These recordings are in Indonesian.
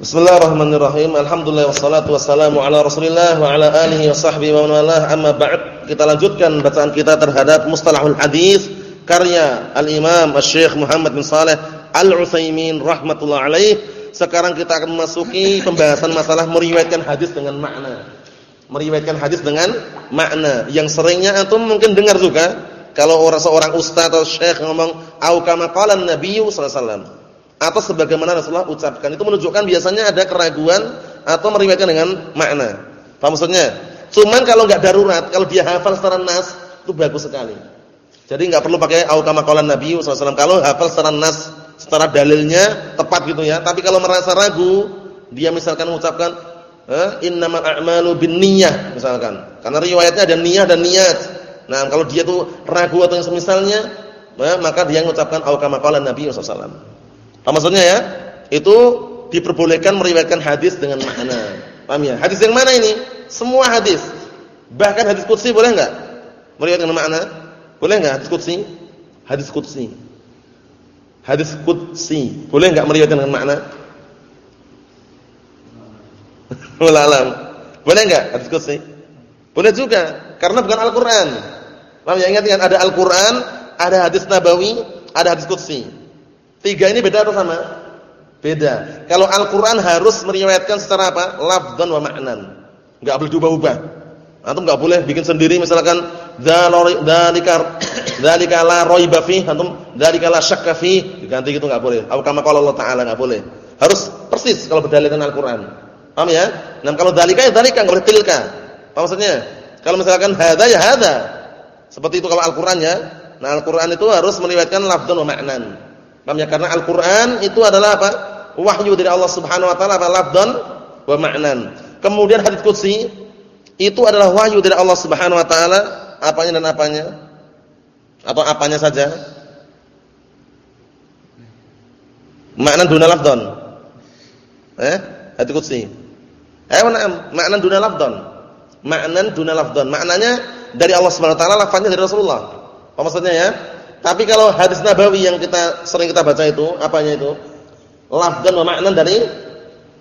Bismillahirrahmanirrahim. Alhamdulillah wassalatu wassalamu ala Rasulillah wa ala alihi wa sahbihi wa man walah. Amma ba'd. Kita lanjutkan bacaan kita terhadap Mustalahul Hadis karya Al-Imam Asy-Syaikh Muhammad bin Shalih Al-Utsaimin rahimatullah alaih. Sekarang kita akan memasuki pembahasan masalah meriwayatkan hadis dengan makna. Meriwayatkan hadis dengan makna yang seringnya antum mungkin dengar juga kalau orang seorang ustaz atau syekh ngomong au kama qala an-nabiy sallallahu alaihi wasallam atau sebagaimana Rasulullah ucapkan. Itu menunjukkan biasanya ada keraguan atau meriwayatkan dengan makna. Paham maksudnya? Cuman kalau enggak darurat, kalau dia hafal secara nas, itu bagus sekali. Jadi enggak perlu pakai au kama qala Nabi sallallahu Kalau hafal secara nas, secara dalilnya tepat gitu ya. Tapi kalau merasa ragu, dia misalkan mengucapkan eh, innamal a'malu binniyah misalkan. Karena riwayatnya ada niat dan niat. Nah, kalau dia tuh ragu atau yang semisalnya, eh, maka dia mengucapkan au kama qala Nabi sallallahu. Apa maksudnya ya? Itu diperbolehkan meriwayatkan hadis dengan makna. Paham ya? Hadis yang mana ini? Semua hadis. Bahkan hadis qudsi boleh enggak? Meriwayatkan dengan makna? Boleh enggak hadis qudsi? Hadis qudsi. Hadis qudsi. Boleh enggak meriwayatkan dengan makna? Wallah alam. Boleh enggak hadis qudsi? Boleh juga, karena bukan Al-Qur'an. Paham ya? Ingat kan ada Al-Qur'an, ada hadis nabawi, ada hadis qudsi. Tiga ini beda atau sama? Beda. Kalau Al-Qur'an harus meriwayatkan secara apa? Lafdzan wa ma'nan. Enggak boleh diubah-ubah. Antum enggak boleh bikin sendiri misalkan dzalika dzalika la raiba fi, antum dzalika la syakka fi, diganti gitu enggak boleh. Atau kama qala Allah taala enggak boleh. Harus persis kalau berdalilkan Al-Qur'an. Paham ya? Nah, kalau dzalika ya dzalika enggak boleh tilka. Apa maksudnya? Kalau misalkan hadza ya hadza. Seperti itu kalau Al-Qur'an ya. Nah, Al-Qur'an itu harus meriwayatkan lafdzan wa ma'nan. Paham ya? Karena Al-Qur'an itu adalah apa? Wahyu dari Allah Subhanahu wa taala apa lafdzan wa ma'nan. Kemudian hadis qudsi itu adalah wahyu dari Allah Subhanahu wa taala, apanya dan apanya? Atau apanya saja? Makna duna lafdzan. Eh? Hadis qudsi. Eh, mana makna duna lafdzan? Makna duna lafdzan. Maknanya dari Allah Subhanahu wa taala, lafaznya dari Rasulullah. Apa maksudnya ya? Tapi kalau hadis nabawi yang kita sering kita baca itu, apanya itu? Lafdan wa makna dari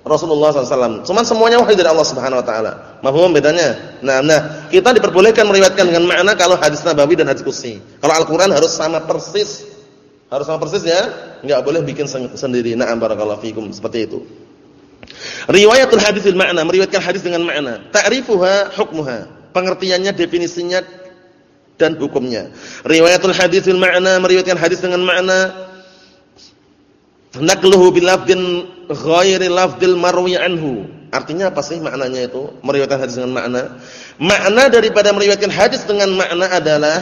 Rasulullah SAW. Cuman semuanya wahyu dari Allah Subhanahu Wa Taala. Mahfum bedanya? Nah, nah kita diperbolehkan meriwayatkan dengan makna kalau hadis nabawi dan hadis qudsi. Kalau Al-Quran harus sama persis, harus sama persis ya, nggak boleh bikin sendiri. Nah, barakallahu fikum seperti itu. Riwayatul hadis bil makna, meriwayatkan hadis dengan makna. Ta'rifuha hukmuha. Pengertiannya, definisinya dan hukumnya. Riwayatul hadis bil ma'na meriwayatkan hadis dengan makna naqluhu bil lafdin ghairi lafdil marwi anhu. Artinya apa sih maknanya itu? Meriwayatkan hadis dengan makna. Makna daripada meriwayatkan hadis dengan makna adalah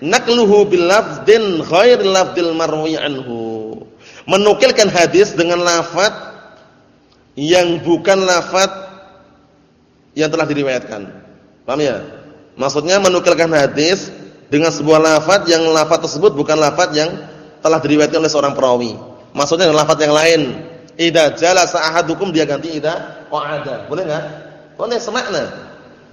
naqluhu bil lafdin ghairi lafdil marwi anhu. Menukilkan hadis dengan lafaz yang bukan lafaz yang telah diriwayatkan. Paham ya? Maksudnya menukilkan hadis dengan sebuah lafaz yang lafaz tersebut bukan lafaz yang telah diriwayatkan oleh seorang perawi. Maksudnya dengan lafaz yang lain. Idza jalasa ahadukum dia ganti idza qa'ada. Boleh enggak? Boleh semakna.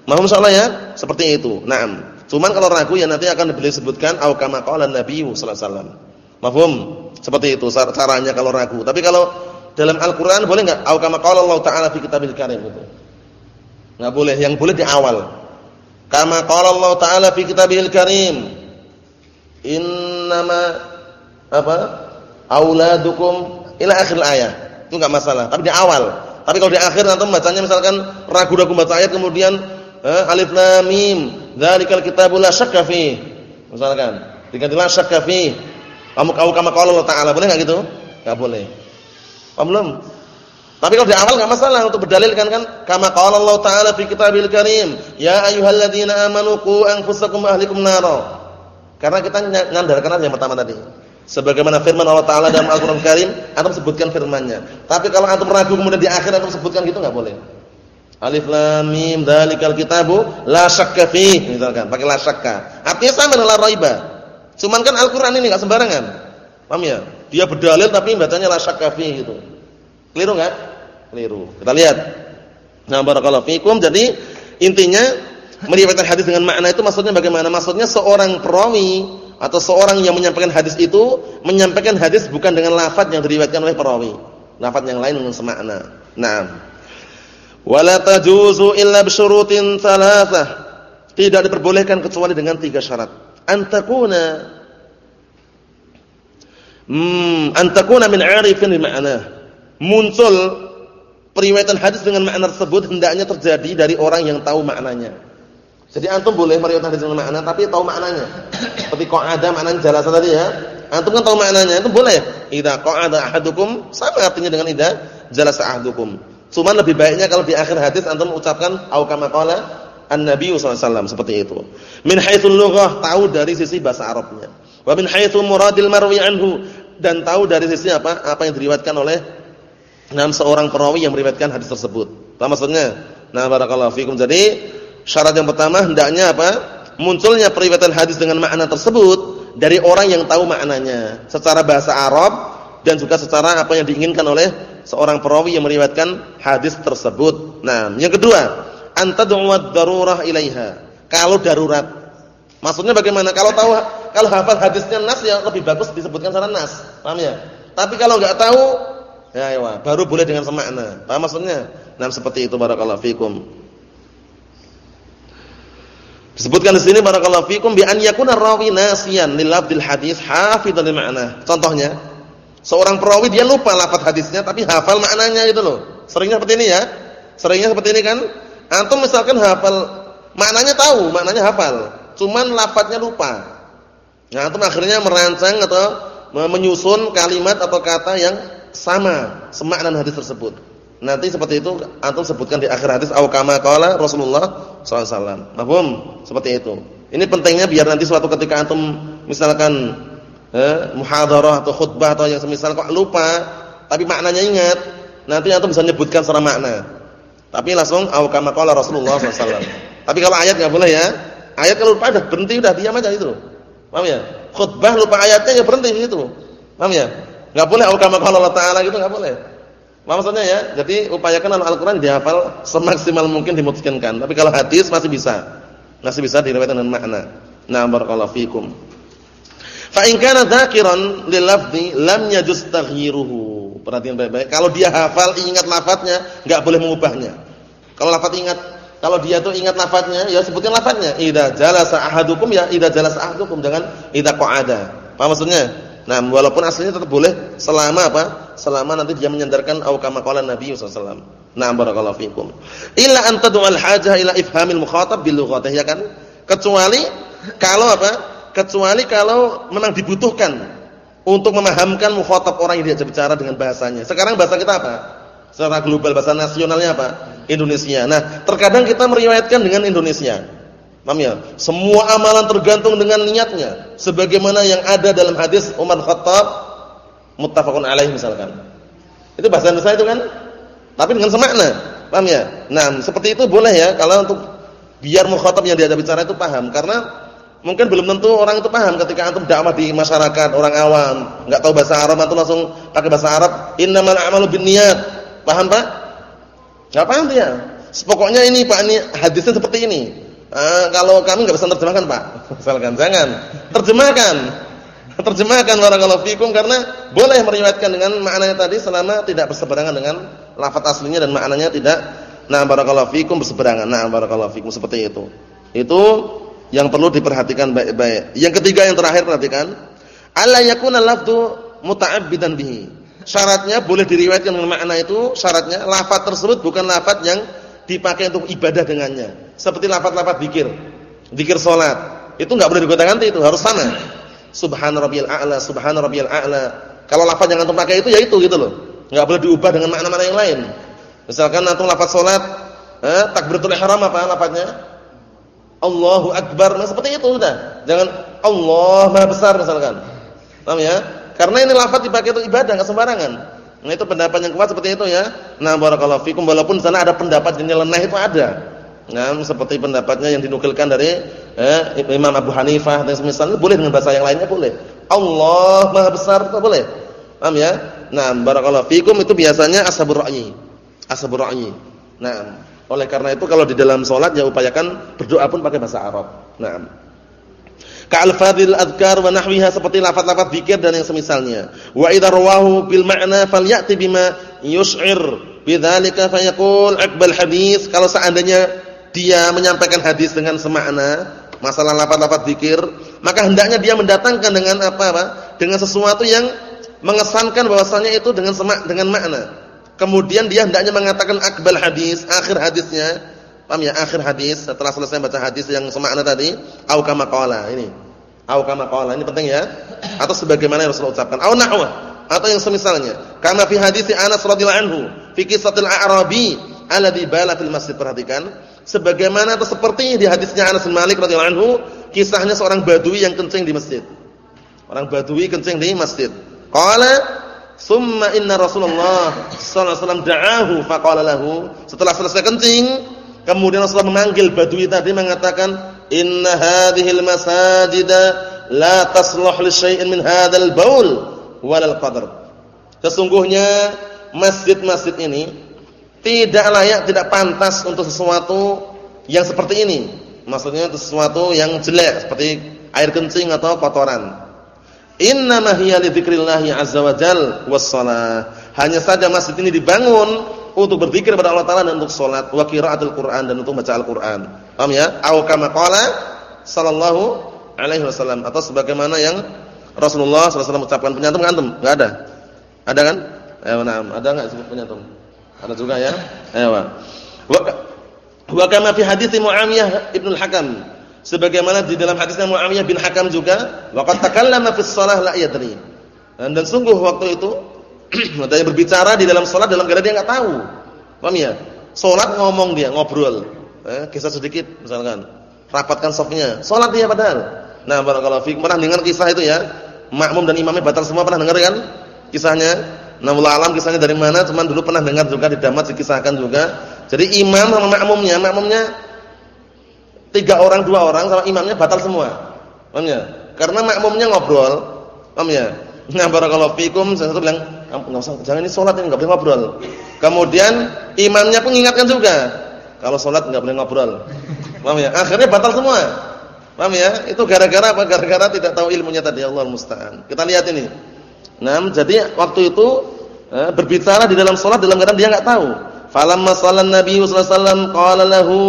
Mohon insyaallah ya, seperti itu. Naam. Cuman kalau ragu ya nanti akan beliau sebutkan au kama qala Nabi sallallahu. Mafhum? Seperti itu caranya kalau ragu. Tapi kalau dalam Al-Qur'an boleh enggak au kama Allah taala fi kitabil karim itu? Enggak boleh, yang boleh di awal. Kama qala Allah Ta'ala fi kitabihil karim. Innama apa? Auladukum ila akhir ayat. Itu enggak masalah, tapi di awal. Tapi kalau di akhir nanti bacanya misalkan ragu-ragu baca ayat kemudian eh, alif lam mim, dzalikal kitabul la syakka fi. Misalkan, diganti la syakka fi. Kamu kau kama qala Allah Ta'ala, boleh enggak gitu? Enggak boleh. Paham belum? Tapi kalau di awal enggak masalah untuk berdalilkan kan kama qala Allah taala fi kitabil karim, ya ayyuhalladzina amanu qu anfusakum ahlikum nara. Karena kita nyandarkan aja yang pertama tadi. Sebagaimana firman Allah taala dalam Al-Qur'an Karim, antum sebutkan firman-Nya. Tapi kalau antum ragu kemudian di akhir antum sebutkan gitu enggak boleh. Alif lam mim dzalikal kitabu la syakka fi, misalkan pakai la syakka. Artinya sama dengan la raiba. Cuman kan Al-Qur'an ini enggak sembarangan. Paham ya? Dia berdalil tapi bacanya la syakka fi gitu. Keliru enggak? Keliru. Kita lihat. Nah, barakallahu fikum. Jadi intinya meriwayatkan hadis dengan makna itu maksudnya bagaimana? Maksudnya seorang perawi atau seorang yang menyampaikan hadis itu menyampaikan hadis bukan dengan lafaz yang diriwayatkan oleh perawi. lafaz yang lain dengan semakna. Naam. Wala tajuzu illa bisyurutin thalathah. Tidak diperbolehkan kecuali dengan tiga syarat. Antakuna Hmm, antakuna min 'arifin ma'na. Muncul periwayatan hadis dengan makna tersebut hendaknya terjadi dari orang yang tahu maknanya. Jadi antum boleh meriwayatkan hadis dengan makna tapi tahu maknanya. Seperti qa'ada maknanya jelas tadi ya. Antum kan tahu maknanya, itu boleh. Idza qa'ada ahadukum sama artinya dengan idza jalasa ahadukum. Cuma lebih baiknya kalau di akhir hadis antum ucapkan au kama qala an-nabi sallallahu seperti itu. Min haitsul lughah tahu dari sisi bahasa Arabnya. Wa min haitsu muradil marwi anhu dan tahu dari sisi apa? Apa yang diriwayatkan oleh enam seorang perawi yang meriwayatkan hadis tersebut. Apa maksudnya? Nah, barakallahu fikum. Jadi, syarat yang pertama hendaknya apa? Munculnya periwayatan hadis dengan makna tersebut dari orang yang tahu maknanya secara bahasa Arab dan juga secara apa yang diinginkan oleh seorang perawi yang meriwayatkan hadis tersebut. Nah, yang kedua, antad'u ad-darurah ilaiha. Kalau darurat. Maksudnya bagaimana? Kalau tahu kalau hafal hadisnya nas ya lebih bagus disebutkan secara nas. Paham ya? Tapi kalau enggak tahu ya, ya baru boleh dengan semakna. Paham maksudnya? Nah, seperti itu barakallahu fikum. Disebutkan di sini barakallahu fikum bi an yakuna rawi nasiyan lil lafdil hadis hafidhan lil ma'na. Contohnya, seorang perawi dia lupa lafaz hadisnya tapi hafal maknanya gitu loh. Seringnya seperti ini ya. Seringnya seperti ini kan? Antum misalkan hafal maknanya tahu, maknanya hafal, cuman lafaznya lupa. Nah, antum akhirnya merancang atau menyusun kalimat atau kata yang sama semakna hadis tersebut. Nanti seperti itu antum sebutkan di akhir hadis au kama Rasulullah sallallahu alaihi wasallam. Seperti itu. Ini pentingnya biar nanti suatu ketika antum misalkan eh, muhadharah atau khutbah atau yang semisal kok lupa tapi maknanya ingat, nanti antum bisa menyebutkan secara makna. Tapi langsung au kama Rasulullah sallallahu alaihi wasallam. Tapi kalau ayat enggak boleh ya. Ayat kalau lupa udah berhenti udah diam aja itu. Paham ya? Khutbah lupa ayatnya ya berhenti gitu. Paham ya? Enggak boleh ulama kalau Allah taala gitu enggak boleh. Paham maksudnya ya? Jadi upayakan Al-Qur'an dihafal semaksimal mungkin dimutikankan. Tapi kalau hadis masih bisa. Masih bisa diriwayatkan dengan makna. Nah, barakallahu fikum. Fa in kana dzakiran lil lafzi lam yajuz taghyiruhu. Perhatian baik-baik. Kalau dia hafal ingat lafadznya, enggak boleh mengubahnya. Kalau lafaz ingat kalau dia tuh ingat lafadznya, ya sebutkan lafadznya. Idza jalasa ahadukum ya idza jalasa ahadukum dengan idza qa'ada. Apa maksudnya? Nah, walaupun aslinya tetap boleh selama apa? Selama nanti dia menyandarkan au kama qala Nabi sallallahu alaihi wasallam. Nah, barakallahu fikum. Illa an tad'al hajah ila ifhamil mukhatab ya kan? Kecuali kalau apa? Kecuali kalau memang dibutuhkan untuk memahamkan mukhatab orang yang diajak bicara dengan bahasanya. Sekarang bahasa kita apa? Secara global bahasa nasionalnya apa? Indonesia. Nah, terkadang kita meriwayatkan dengan Indonesia. Paham ya? Semua amalan tergantung dengan niatnya. Sebagaimana yang ada dalam hadis Umar Khattab muttafaqun alaih misalkan. Itu bahasa Indonesia itu kan? Tapi dengan semakna. Paham ya? Nah, seperti itu boleh ya kalau untuk biar mukhatab yang diajak bicara itu paham karena mungkin belum tentu orang itu paham ketika antum dakwah di masyarakat orang awam, enggak tahu bahasa Arab antum langsung pakai bahasa Arab, innamal a'malu binniyat Paham Pak? Enggak paham dia. Pokoknya ini Pak, ini hadisnya seperti ini. Uh, kalau kami enggak bisa terjemahkan Pak. Misalkan jangan. Terjemahkan. Terjemahkan warahmatullahi fikum karena boleh meriwayatkan dengan maknanya tadi selama tidak berseberangan dengan lafaz aslinya dan maknanya tidak nah barakallahu fikum berseberangan. Nah barakallahu fikum seperti itu. Itu yang perlu diperhatikan baik-baik. Yang ketiga yang terakhir perhatikan, alla yakuna lafdhu muta'abbidan bihi syaratnya boleh diriwayatkan dengan makna itu syaratnya lafaz tersebut bukan lafaz yang dipakai untuk ibadah dengannya seperti lafaz-lafaz zikir zikir salat itu enggak boleh digonta-ganti itu harus sama subhana rabbiyal a'la rabbiyal a'la. Kalau lafaz yang antum pakai itu ya itu gitu loh. Enggak boleh diubah dengan makna-makna yang lain. Misalkan antum lafaz salat eh, takbiratul ihram apa lafaznya Allahu akbar. Nah seperti itu sudah. Jangan Allah maha besar misalkan. Paham ya? Karena ini lafaz dipakai untuk ibadah enggak sembarangan. Nah itu pendapat yang kuat seperti itu ya. Nah barakallahu fikum. Walaupun sana ada pendapat yang nyeleneh itu ada. Nah seperti pendapatnya yang dinukilkan dari eh, Imam Abu Hanifah dan semisalnya boleh dengan bahasa yang lainnya boleh. Allah Maha besar itu boleh. Paham ya? Nah barakallahu fikum itu biasanya ashabur ra'yi. Ashabur ra'yi. Nah oleh karena itu kalau di dalam salat ya upayakan berdoa pun pakai bahasa Arab. Nah Ka'al-fadhil adhkar wa nahwiha seperti lafaz-lafaz zikir dan yang semisalnya. Wa idza rawahu bil ma'na falyati bima yush'ir bidzalika fayaqul aqbal hadis kalau seandainya dia menyampaikan hadis dengan semakna masalah lafaz-lafaz zikir maka hendaknya dia mendatangkan dengan apa apa? Dengan sesuatu yang mengesankan bahwasanya itu dengan semak dengan makna. Kemudian dia hendaknya mengatakan akbal hadis akhir hadisnya. Paham ya? Akhir hadis setelah selesai baca hadis yang semakna tadi au kama qala ini. Au kama qala ini penting ya. Atau sebagaimana yang Rasulullah ucapkan. Au nahwa atau yang semisalnya. Karena fi hadis Anas radhiyallahu anhu fi kisatil a'rabi alladhi bala fil masjid perhatikan sebagaimana atau seperti di hadisnya Anas bin Malik radhiyallahu anhu kisahnya seorang badui yang kencing di masjid. Orang badui kencing di masjid. Qala summa inna Rasulullah sallallahu alaihi wasallam da'ahu faqala lahu setelah selesai kencing kemudian Rasulullah memanggil badui tadi mengatakan inna hadhil masajida la tasluh li syai'in min hadzal baul walal qadar. Sesungguhnya masjid-masjid ini tidak layak, tidak pantas untuk sesuatu yang seperti ini. Maksudnya sesuatu yang jelek seperti air kencing atau kotoran. Innama hiya li dzikrillah azza wa jal wassalah. Hanya saja masjid ini dibangun untuk berzikir kepada Allah taala dan untuk salat wa qiraatul Quran dan untuk baca Al-Qur'an. Paham ya? Au kama qala sallallahu alaihi wasallam atau sebagaimana yang Rasulullah SAW ucapkan penyantum antum? Enggak ada. Ada kan? Eh, nah, ada enggak sebut penyantum? Ada juga ya? Ayo. Wa wa kama fi hadits Muawiyah Ibnu Al-Hakam. Sebagaimana di dalam hadisnya Muawiyah bin Hakam juga, waqad takallama fi shalah la yadri. Dan, sungguh waktu itu dia berbicara di dalam salat dalam keadaan dia enggak tahu. Paham ya? Salat ngomong dia, ngobrol. Eh, kisah sedikit misalkan. Rapatkan safnya. Salat dia padahal. Nah, barakallahu fiikum. Pernah dengar kisah itu ya? makmum dan imamnya batal semua pernah dengar kan kisahnya? Nah, alam kisahnya dari mana? Cuman dulu pernah dengar juga di Damat dikisahkan juga. Jadi imam sama makmumnya, makmumnya tiga orang, dua orang sama imamnya batal semua. Paham ya? Karena makmumnya ngobrol. Paham ya? Nah, barakallahu fikum, saya satu bilang, enggak usah, jangan ini salat ini enggak boleh ngobrol. Kemudian imamnya pun ingatkan juga, kalau salat enggak boleh ngobrol. Paham ya? Akhirnya batal semua. Paham ya? Itu gara-gara apa? Gara-gara tidak tahu ilmunya tadi Allah musta'an. Kita lihat ini. Nah, jadi waktu itu eh, berbicara di dalam salat dalam keadaan dia enggak tahu. Falamma sallan Nabi sallallahu alaihi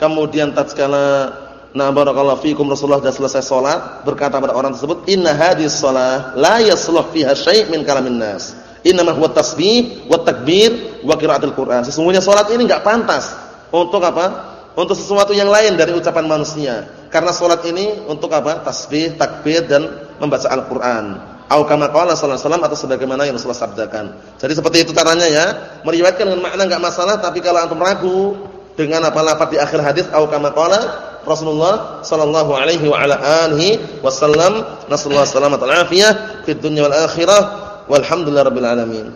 kemudian tatkala na barakallahu fikum Rasulullah sudah selesai salat berkata pada orang tersebut inna hadhis shalah la yasluh fiha syai' min kalamin nas. Innama huwa tasbih wa takbir wa qiraatul Qur'an. Sesungguhnya salat ini enggak pantas untuk apa? Untuk sesuatu yang lain dari ucapan manusia karena sholat ini untuk apa? Tasbih, takbir dan membaca Al-Qur'an. Au kama qala sallallahu alaihi atau sebagaimana yang Rasulullah sabdakan. Jadi seperti itu caranya ya. Meriwayatkan dengan makna enggak masalah, tapi kalau antum ragu dengan apa lafaz di akhir hadis au kama qala Rasulullah sallallahu alaihi wa ala alihi wasallam nasallahu alaihi wasallam fid dunya wal akhirah walhamdulillahirabbil alamin.